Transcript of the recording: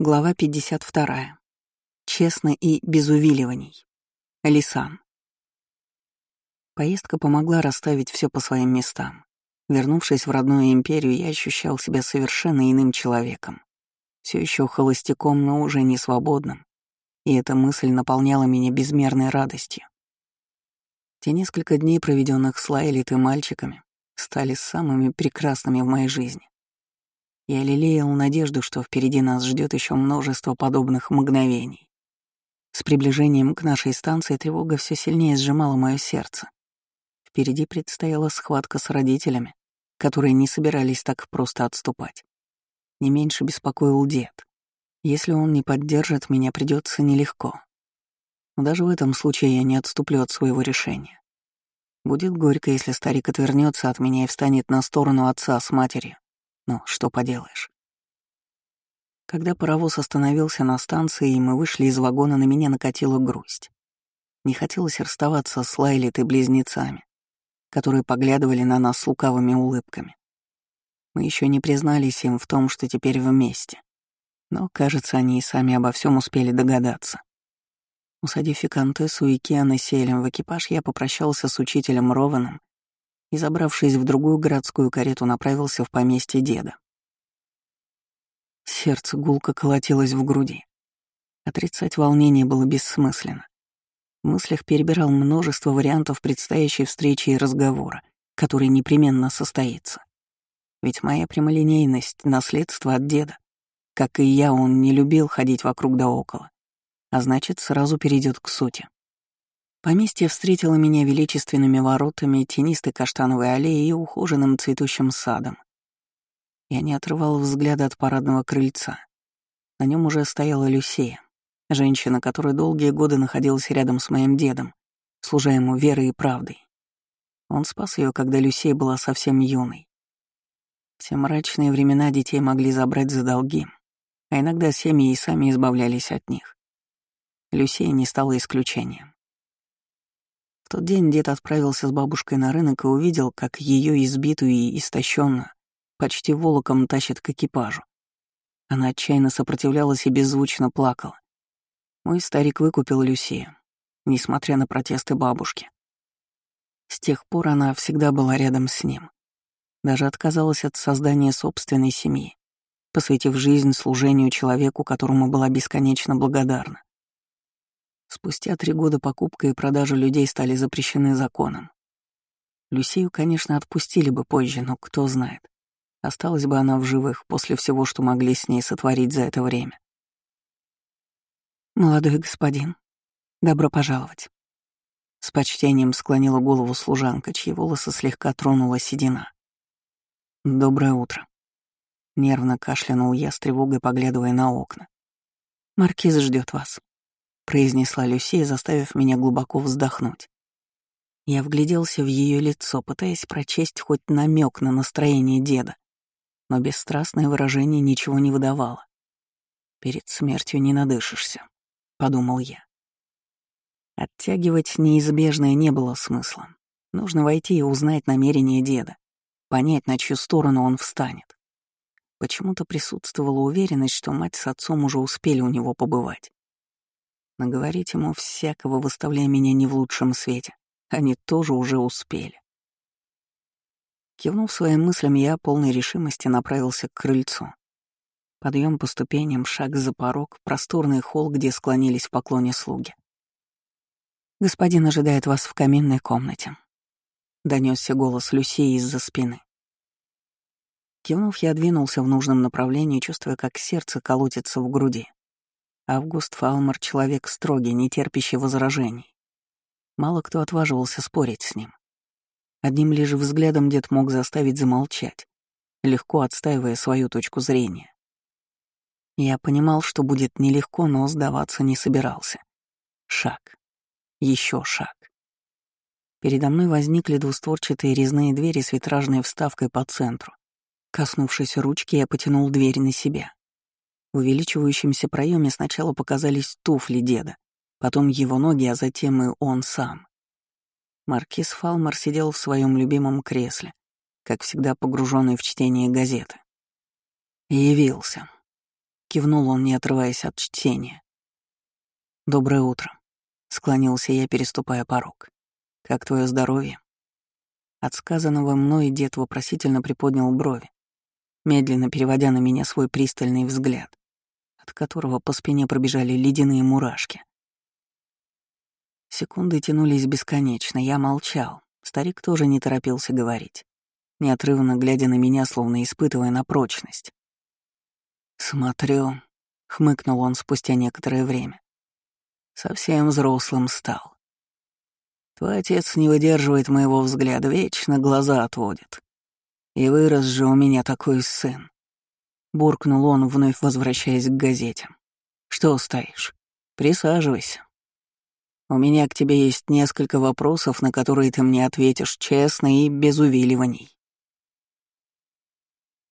Глава 52. Честно и без увиливаний. Лисан. Поездка помогла расставить все по своим местам. Вернувшись в родную империю, я ощущал себя совершенно иным человеком. Все еще холостяком, но уже не свободным. И эта мысль наполняла меня безмерной радостью. Те несколько дней, проведенных с Лайлит и мальчиками, стали самыми прекрасными в моей жизни. Я лелеял надежду, что впереди нас ждет еще множество подобных мгновений. С приближением к нашей станции тревога все сильнее сжимала мое сердце. Впереди предстояла схватка с родителями, которые не собирались так просто отступать. Не меньше беспокоил дед. Если он не поддержит, меня придется нелегко. Но даже в этом случае я не отступлю от своего решения. Будет горько, если старик отвернется от меня и встанет на сторону отца с матерью. Ну, что поделаешь. Когда паровоз остановился на станции, и мы вышли из вагона, на меня накатила грусть. Не хотелось расставаться с Лайлит и близнецами, которые поглядывали на нас с лукавыми улыбками. Мы еще не признались им в том, что теперь вместе. Но, кажется, они и сами обо всем успели догадаться. Усадив Викантессу и Киана Селем в экипаж, я попрощался с учителем Рованом и, забравшись в другую городскую карету, направился в поместье деда. Сердце гулко колотилось в груди. Отрицать волнение было бессмысленно. В мыслях перебирал множество вариантов предстоящей встречи и разговора, который непременно состоится. Ведь моя прямолинейность — наследство от деда. Как и я, он не любил ходить вокруг да около, а значит, сразу перейдет к сути. Поместье встретило меня величественными воротами, тенистой каштановой аллеей и ухоженным цветущим садом. Я не отрывал взгляда от парадного крыльца. На нем уже стояла Люсея, женщина, которая долгие годы находилась рядом с моим дедом, служа ему верой и правдой. Он спас ее, когда Люсея была совсем юной. Все мрачные времена детей могли забрать за долги, а иногда семьи и сами избавлялись от них. Люсея не стала исключением. Тот день дед отправился с бабушкой на рынок и увидел, как ее избитую и истощенную почти волоком тащат к экипажу. Она отчаянно сопротивлялась и беззвучно плакала. Мой старик выкупил Люсию, несмотря на протесты бабушки. С тех пор она всегда была рядом с ним. Даже отказалась от создания собственной семьи, посвятив жизнь служению человеку, которому была бесконечно благодарна. Спустя три года покупка и продажа людей стали запрещены законом. Люсию, конечно, отпустили бы позже, но кто знает, осталась бы она в живых после всего, что могли с ней сотворить за это время. «Молодой господин, добро пожаловать». С почтением склонила голову служанка, чьи волосы слегка тронула седина. «Доброе утро». Нервно кашлянул я с тревогой, поглядывая на окна. «Маркиз ждет вас», — произнесла Люсия, заставив меня глубоко вздохнуть. Я вгляделся в ее лицо, пытаясь прочесть хоть намек на настроение деда, но бесстрастное выражение ничего не выдавало. «Перед смертью не надышишься», — подумал я. Оттягивать неизбежное не было смысла. Нужно войти и узнать намерение деда, понять, на чью сторону он встанет. Почему-то присутствовала уверенность, что мать с отцом уже успели у него побывать. Наговорить ему всякого, выставляя меня не в лучшем свете. Они тоже уже успели. Кивнув своим мыслям, я полной решимости направился к крыльцу. Подъем по ступеням, шаг за порог, просторный холл, где склонились в поклоне слуги. «Господин ожидает вас в каминной комнате», — донесся голос Люсии из-за спины. Кивнув, я двинулся в нужном направлении, чувствуя, как сердце колотится в груди. Август Фалмер — человек строгий, не терпящий возражений. Мало кто отваживался спорить с ним. Одним лишь взглядом дед мог заставить замолчать, легко отстаивая свою точку зрения. Я понимал, что будет нелегко, но сдаваться не собирался. Шаг. Еще шаг. Передо мной возникли двустворчатые резные двери с витражной вставкой по центру. Коснувшись ручки, я потянул дверь на себя. В увеличивающемся проеме сначала показались туфли деда, потом его ноги, а затем и он сам. Маркиз Фалмар сидел в своем любимом кресле, как всегда погруженный в чтение газеты. Явился. кивнул он, не отрываясь от чтения. «Доброе утро», — склонился я, переступая порог. «Как твое здоровье?» От сказанного мной дед вопросительно приподнял брови, медленно переводя на меня свой пристальный взгляд, от которого по спине пробежали ледяные мурашки. Секунды тянулись бесконечно, я молчал. Старик тоже не торопился говорить, неотрывно глядя на меня, словно испытывая на прочность. «Смотрю», — хмыкнул он спустя некоторое время. «Совсем взрослым стал. Твой отец не выдерживает моего взгляда, вечно глаза отводит. И вырос же у меня такой сын». Буркнул он, вновь возвращаясь к газете. «Что стоишь? Присаживайся. У меня к тебе есть несколько вопросов, на которые ты мне ответишь честно и без увиливаний».